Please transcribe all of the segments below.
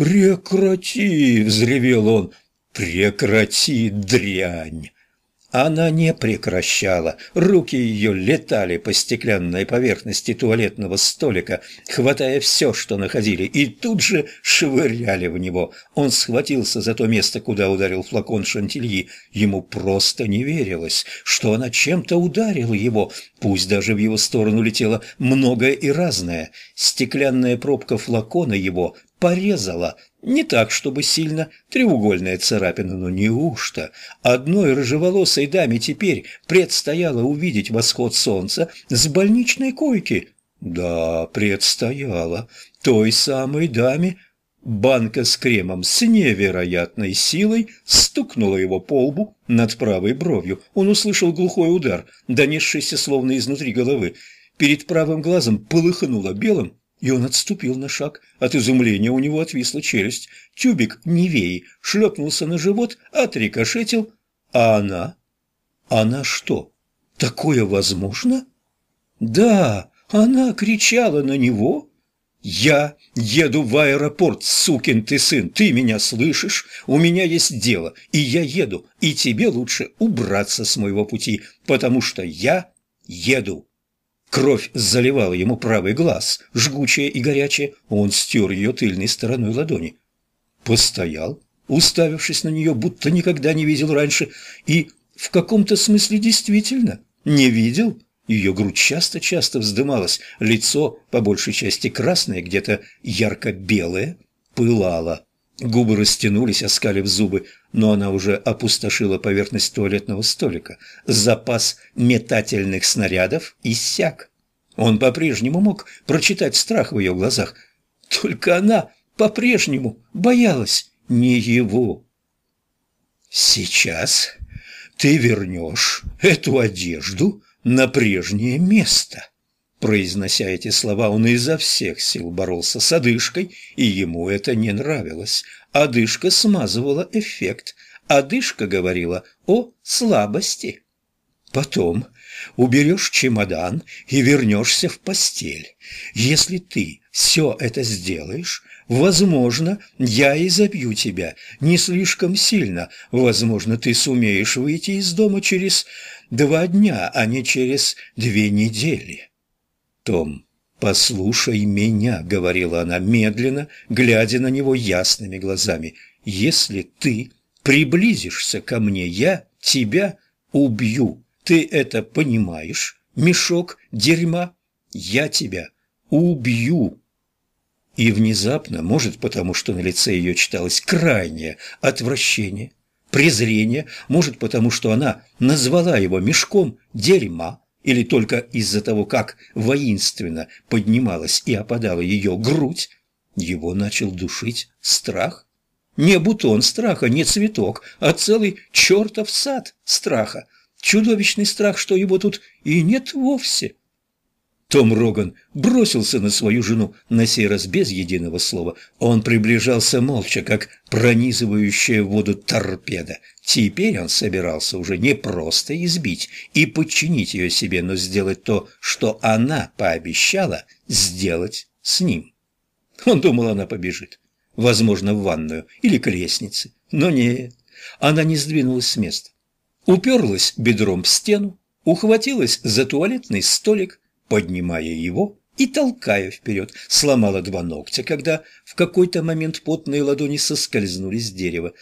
«Прекрати!» — взревел он. «Прекрати, дрянь!» Она не прекращала. Руки ее летали по стеклянной поверхности туалетного столика, хватая все, что находили, и тут же швыряли в него. Он схватился за то место, куда ударил флакон шантильи. Ему просто не верилось, что она чем-то ударила его, пусть даже в его сторону летело многое и разное. Стеклянная пробка флакона его порезала, не так, чтобы сильно, треугольная царапина, но неужто одной рыжеволосой даме теперь предстояло увидеть восход солнца с больничной койки? Да, предстояло. Той самой даме банка с кремом с невероятной силой стукнула его по лбу над правой бровью. Он услышал глухой удар, донесшийся словно изнутри головы. Перед правым глазом полыхнуло белым, и он отступил на шаг. От изумления у него отвисла челюсть. Тюбик Невеи шлепнулся на живот, отрикошетил. А она? Она что, такое возможно? Да, она кричала на него. «Я еду в аэропорт, сукин ты сын, ты меня слышишь? У меня есть дело, и я еду, и тебе лучше убраться с моего пути, потому что я еду». Кровь заливала ему правый глаз, жгучая и горячая, он стер ее тыльной стороной ладони. Постоял, уставившись на нее, будто никогда не видел раньше, и в каком-то смысле действительно не видел. Ее грудь часто-часто вздымалась, лицо, по большей части красное, где-то ярко-белое, пылало. Губы растянулись, оскалив зубы, но она уже опустошила поверхность туалетного столика. Запас метательных снарядов иссяк. Он по-прежнему мог прочитать страх в ее глазах. Только она по-прежнему боялась не его. «Сейчас ты вернешь эту одежду на прежнее место». Произнося эти слова, он изо всех сил боролся с одышкой, и ему это не нравилось. Одышка смазывала эффект. Одышка говорила о слабости. Потом уберешь чемодан и вернешься в постель. Если ты все это сделаешь, возможно, я и забью тебя не слишком сильно. Возможно, ты сумеешь выйти из дома через два дня, а не через две недели. Том, послушай меня», — говорила она медленно, глядя на него ясными глазами. «Если ты приблизишься ко мне, я тебя убью. Ты это понимаешь, мешок дерьма? Я тебя убью». И внезапно, может потому, что на лице ее читалось крайнее отвращение, презрение, может потому, что она назвала его мешком дерьма, или только из-за того, как воинственно поднималась и опадала ее грудь, его начал душить страх. Не бутон страха, не цветок, а целый чертов сад страха. Чудовищный страх, что его тут и нет вовсе. Том Роган бросился на свою жену, на сей раз без единого слова. Он приближался молча, как пронизывающая воду торпеда. Теперь он собирался уже не просто избить и подчинить ее себе, но сделать то, что она пообещала сделать с ним. Он думал, она побежит. Возможно, в ванную или к лестнице. Но нет, она не сдвинулась с места. Уперлась бедром в стену, ухватилась за туалетный столик, поднимая его и толкая вперед, сломала два ногтя, когда в какой-то момент потные ладони соскользнули с дерева.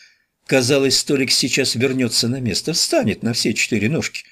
Казалось, столик сейчас вернется на место, встанет на все четыре ножки.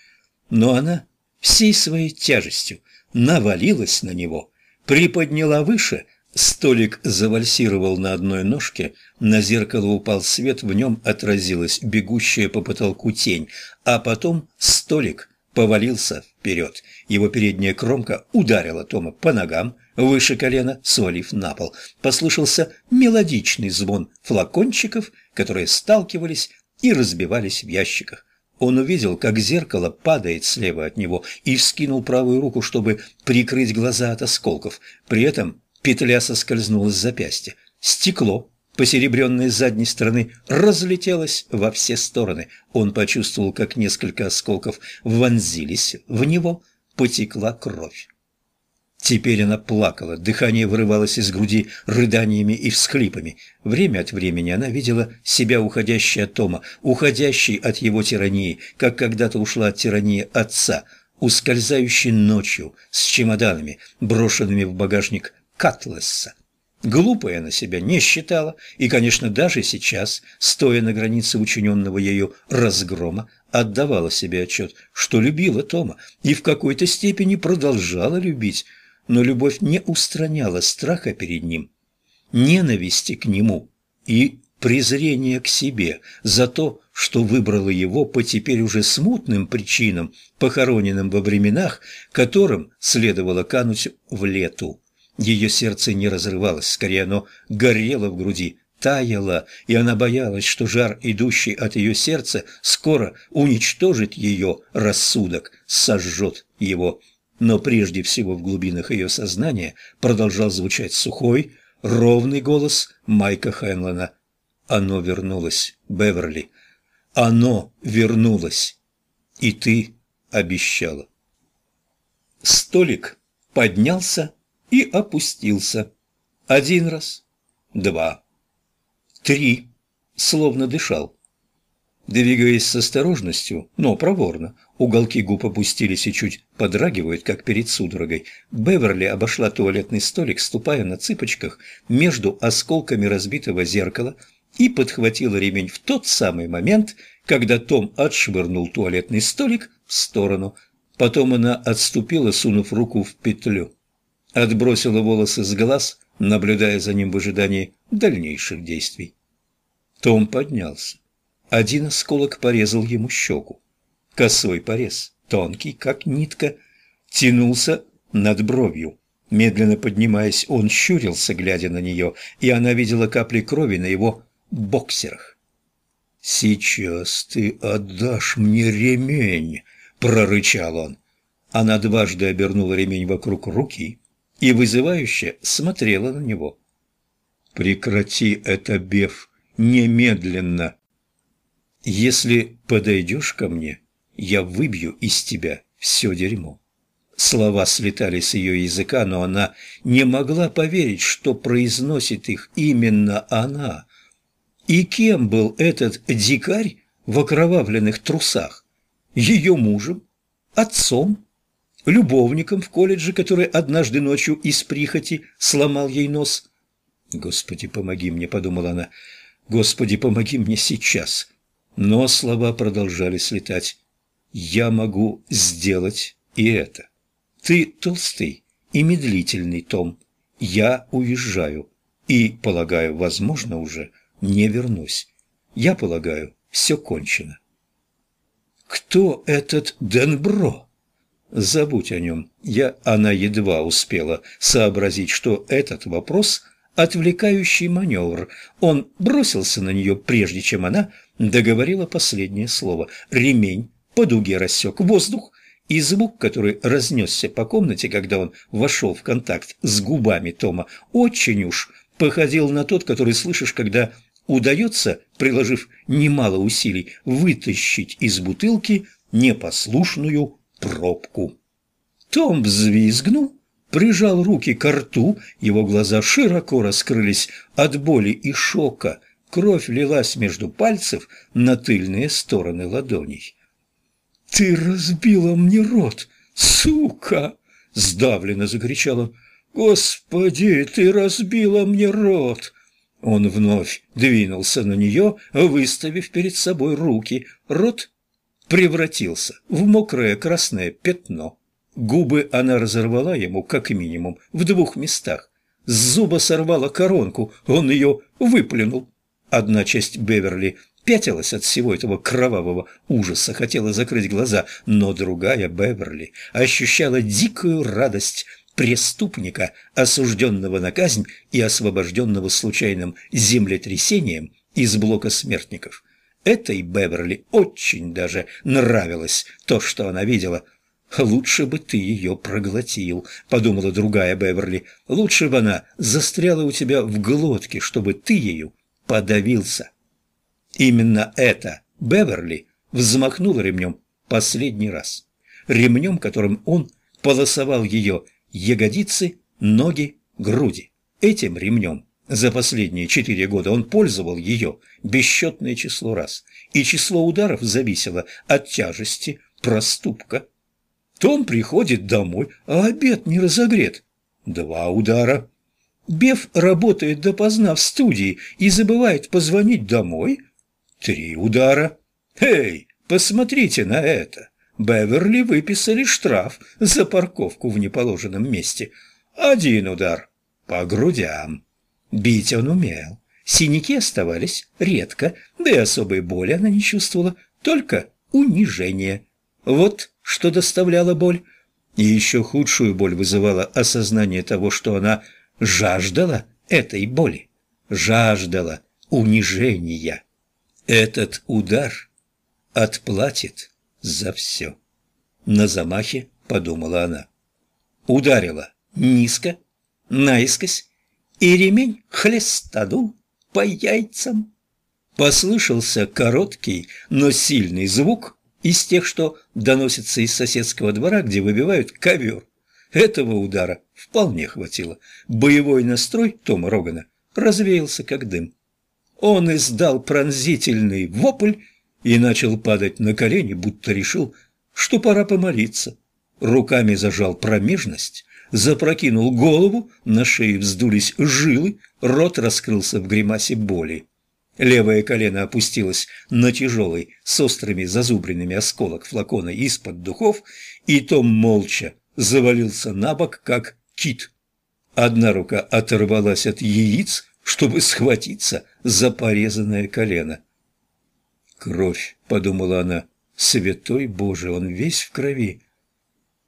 Но она всей своей тяжестью навалилась на него, приподняла выше, столик завальсировал на одной ножке, на зеркало упал свет, в нем отразилась бегущая по потолку тень, а потом столик повалился вперед. Его передняя кромка ударила Тома по ногам, выше колена, свалив на пол. Послышался мелодичный звон флакончиков, которые сталкивались и разбивались в ящиках. Он увидел, как зеркало падает слева от него и вскинул правую руку, чтобы прикрыть глаза от осколков. При этом петля соскользнула с запястья. Стекло посеребренное с задней стороны, разлетелось во все стороны. Он почувствовал, как несколько осколков вонзились в него, потекла кровь. Теперь она плакала, дыхание вырывалось из груди рыданиями и всхлипами. Время от времени она видела себя уходящей от Тома, уходящей от его тирании, как когда-то ушла от тирании отца, ускользающей ночью с чемоданами, брошенными в багажник Катлесса. Глупой она себя не считала, и, конечно, даже сейчас, стоя на границе учиненного ею разгрома, отдавала себе отчет, что любила Тома и в какой-то степени продолжала любить, но любовь не устраняла страха перед ним, ненависти к нему и презрения к себе за то, что выбрала его по теперь уже смутным причинам, похороненным во временах, которым следовало кануть в лету. Ее сердце не разрывалось, скорее оно горело в груди, таяло, и она боялась, что жар, идущий от ее сердца, скоро уничтожит ее рассудок, сожжет его но прежде всего в глубинах ее сознания продолжал звучать сухой, ровный голос Майка Хэнлона. «Оно вернулось, Беверли. Оно вернулось. И ты обещала». Столик поднялся и опустился. Один раз, два, три, словно дышал. Двигаясь с осторожностью, но проворно, уголки губ опустились и чуть подрагивают, как перед судорогой, Беверли обошла туалетный столик, ступая на цыпочках между осколками разбитого зеркала и подхватила ремень в тот самый момент, когда Том отшвырнул туалетный столик в сторону. Потом она отступила, сунув руку в петлю. Отбросила волосы с глаз, наблюдая за ним в ожидании дальнейших действий. Том поднялся. Один осколок порезал ему щеку. Косой порез, тонкий, как нитка, тянулся над бровью. Медленно поднимаясь, он щурился, глядя на нее, и она видела капли крови на его боксерах. «Сейчас ты отдашь мне ремень!» — прорычал он. Она дважды обернула ремень вокруг руки и вызывающе смотрела на него. «Прекрати это, Беф, немедленно!» «Если подойдешь ко мне, я выбью из тебя все дерьмо». Слова слетали с ее языка, но она не могла поверить, что произносит их именно она. И кем был этот дикарь в окровавленных трусах? Ее мужем? Отцом? Любовником в колледже, который однажды ночью из прихоти сломал ей нос? «Господи, помоги мне», — подумала она, — «Господи, помоги мне сейчас». Но слова продолжали слетать. «Я могу сделать и это. Ты толстый и медлительный, Том. Я уезжаю и, полагаю, возможно, уже не вернусь. Я полагаю, все кончено». «Кто этот Денбро?» «Забудь о нем». Я, она едва успела сообразить, что этот вопрос – отвлекающий маневр. Он бросился на нее, прежде чем она договорила последнее слово. Ремень по дуге рассек воздух, и звук, который разнесся по комнате, когда он вошел в контакт с губами Тома, очень уж походил на тот, который слышишь, когда удается, приложив немало усилий, вытащить из бутылки непослушную пробку. Том взвизгнул, прижал руки к рту, его глаза широко раскрылись от боли и шока, кровь лилась между пальцев на тыльные стороны ладоней. «Ты разбила мне рот, сука!» — сдавленно закричал он. «Господи, ты разбила мне рот!» Он вновь двинулся на нее, выставив перед собой руки. Рот превратился в мокрое красное пятно. Губы она разорвала ему, как минимум, в двух местах. С зуба сорвала коронку, он ее выплюнул. Одна часть Беверли пятилась от всего этого кровавого ужаса, хотела закрыть глаза, но другая Беверли ощущала дикую радость преступника, осужденного на казнь и освобожденного случайным землетрясением из блока смертников. Этой Беверли очень даже нравилось то, что она видела – «Лучше бы ты ее проглотил», — подумала другая Беверли. «Лучше бы она застряла у тебя в глотке, чтобы ты ею подавился». Именно это Беверли взмахнула ремнем последний раз. Ремнем, которым он полосовал ее ягодицы, ноги, груди. Этим ремнем за последние четыре года он пользовал ее бесчетное число раз, и число ударов зависело от тяжести проступка. Том приходит домой, а обед не разогрет. Два удара. Беф работает допоздна в студии и забывает позвонить домой. Три удара. Эй, посмотрите на это. Беверли выписали штраф за парковку в неположенном месте. Один удар. По грудям. Бить он умел. Синяки оставались редко, да и особой боли она не чувствовала, только унижение. Вот что доставляло боль. И еще худшую боль вызывало осознание того, что она жаждала этой боли, жаждала унижения. Этот удар отплатит за все. На замахе подумала она. Ударила низко, наискось, и ремень хлестанул по яйцам. Послышался короткий, но сильный звук из тех, что доносятся из соседского двора, где выбивают ковер. Этого удара вполне хватило. Боевой настрой Тома Рогана развеялся как дым. Он издал пронзительный вопль и начал падать на колени, будто решил, что пора помолиться. Руками зажал промежность, запрокинул голову, на шее вздулись жилы, рот раскрылся в гримасе боли. Левое колено опустилось на тяжелый, с острыми зазубренными осколок флакона из-под духов, и Том молча завалился на бок, как кит. Одна рука оторвалась от яиц, чтобы схватиться за порезанное колено. «Кровь», — подумала она, — «святой Боже, он весь в крови».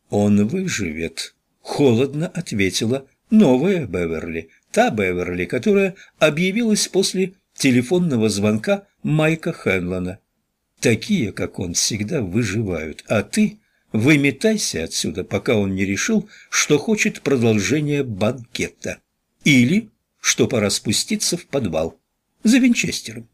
«Он выживет», — холодно ответила новая Беверли, та Беверли, которая объявилась после телефонного звонка Майка Хенлона. Такие, как он, всегда выживают, а ты выметайся отсюда, пока он не решил, что хочет продолжения банкета. Или что пора спуститься в подвал за Винчестером.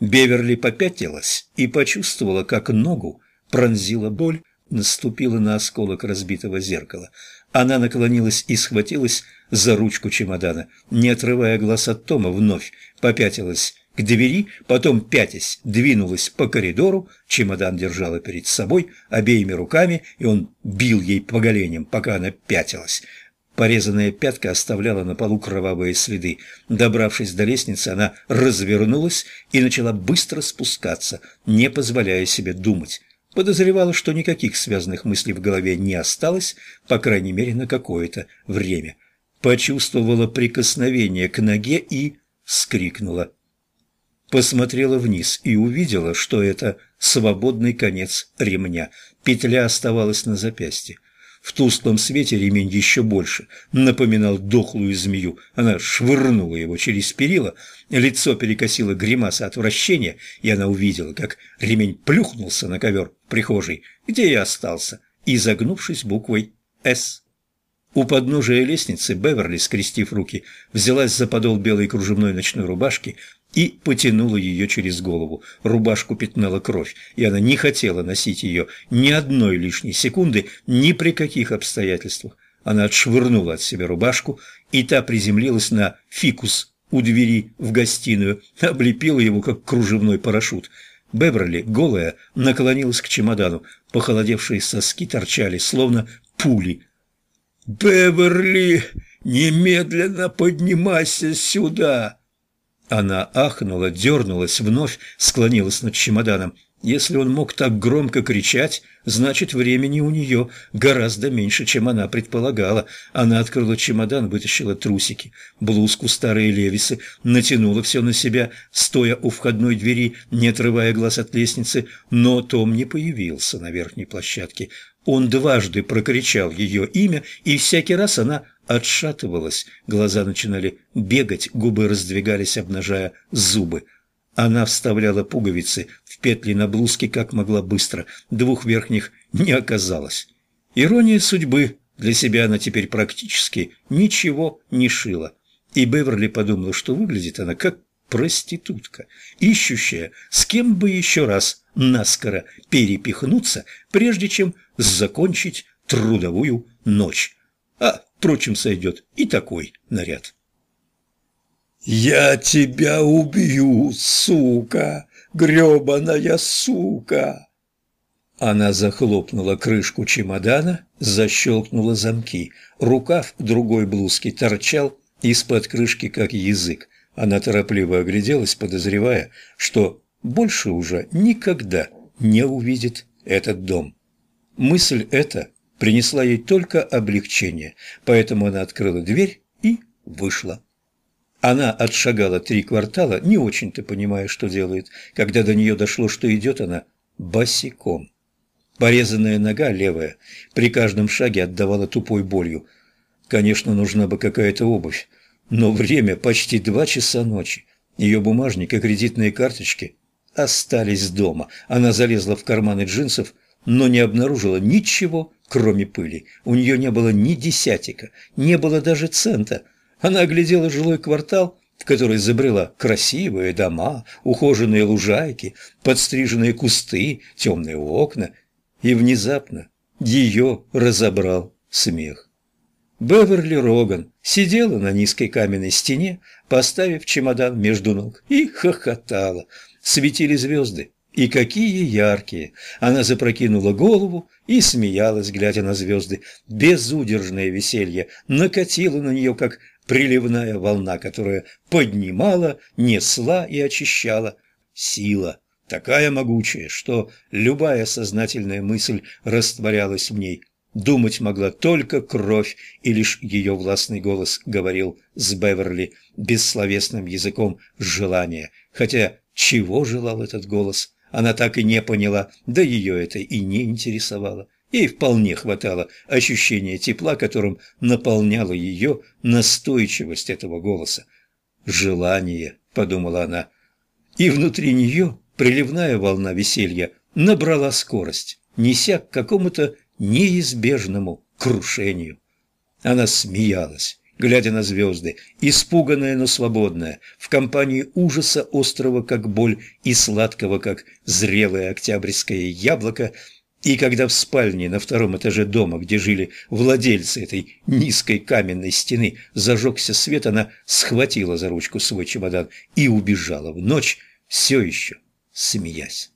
Беверли попятилась и почувствовала, как ногу пронзила боль, наступила на осколок разбитого зеркала. Она наклонилась и схватилась за ручку чемодана, не отрывая глаз от Тома, вновь попятилась к двери, потом, пятясь, двинулась по коридору, чемодан держала перед собой обеими руками, и он бил ей по голеням, пока она пятилась. Порезанная пятка оставляла на полу кровавые следы. Добравшись до лестницы, она развернулась и начала быстро спускаться, не позволяя себе думать. Подозревала, что никаких связанных мыслей в голове не осталось, по крайней мере, на какое-то время. Почувствовала прикосновение к ноге и вскрикнула. Посмотрела вниз и увидела, что это свободный конец ремня. Петля оставалась на запястье. В тусклом свете ремень еще больше напоминал дохлую змею. Она швырнула его через перила, лицо перекосило гримаса отвращения, и она увидела, как ремень плюхнулся на ковер прихожей, где и остался, изогнувшись буквой «С». У подножия лестницы Беверли, скрестив руки, взялась за подол белой кружевной ночной рубашки и потянула ее через голову. Рубашку пятнала кровь, и она не хотела носить ее ни одной лишней секунды, ни при каких обстоятельствах. Она отшвырнула от себя рубашку, и та приземлилась на фикус у двери в гостиную, облепила его, как кружевной парашют. Беверли, голая, наклонилась к чемодану. Похолодевшие соски торчали, словно пули. «Беверли, немедленно поднимайся сюда!» Она ахнула, дернулась, вновь склонилась над чемоданом. Если он мог так громко кричать, значит, времени у нее гораздо меньше, чем она предполагала. Она открыла чемодан, вытащила трусики, блузку, старые левисы, натянула все на себя, стоя у входной двери, не отрывая глаз от лестницы, но Том не появился на верхней площадке. Он дважды прокричал ее имя, и всякий раз она отшатывалась, глаза начинали бегать, губы раздвигались, обнажая зубы. Она вставляла пуговицы в петли на блузке как могла быстро, двух верхних не оказалось. Ирония судьбы, для себя она теперь практически ничего не шила. И Беверли подумала, что выглядит она как проститутка, ищущая, с кем бы еще раз наскоро перепихнуться, прежде чем закончить трудовую ночь. Впрочем, сойдет и такой наряд. «Я тебя убью, сука! грёбаная сука!» Она захлопнула крышку чемодана, защелкнула замки. Рукав другой блузки торчал из-под крышки, как язык. Она торопливо огляделась, подозревая, что больше уже никогда не увидит этот дом. Мысль эта принесла ей только облегчение, поэтому она открыла дверь и вышла. Она отшагала три квартала, не очень-то понимая, что делает, когда до нее дошло, что идет она босиком. Порезанная нога, левая, при каждом шаге отдавала тупой болью. Конечно, нужна бы какая-то обувь, но время почти два часа ночи. Ее бумажник и кредитные карточки остались дома. Она залезла в карманы джинсов, но не обнаружила ничего, кроме пыли. У нее не было ни десятика, не было даже цента. Она оглядела жилой квартал, в который забрела красивые дома, ухоженные лужайки, подстриженные кусты, темные окна, и внезапно ее разобрал смех. Беверли Роган сидела на низкой каменной стене, поставив чемодан между ног, и хохотала. Светили звезды, и какие яркие! Она запрокинула голову и смеялась, глядя на звезды. Безудержное веселье накатило на нее, как приливная волна, которая поднимала, несла и очищала. Сила такая могучая, что любая сознательная мысль растворялась в ней – Думать могла только кровь, и лишь ее властный голос говорил с Беверли бессловесным языком желания. Хотя чего желал этот голос, она так и не поняла, да ее это и не интересовало. Ей вполне хватало ощущения тепла, которым наполняла ее настойчивость этого голоса. «Желание», — подумала она, и внутри нее приливная волна веселья набрала скорость, неся к какому-то неизбежному крушению. Она смеялась, глядя на звезды, испуганная, но свободная, в компании ужаса острого, как боль, и сладкого, как зрелое октябрьское яблоко, и когда в спальне на втором этаже дома, где жили владельцы этой низкой каменной стены, зажегся свет, она схватила за ручку свой чемодан и убежала в ночь, все еще смеясь.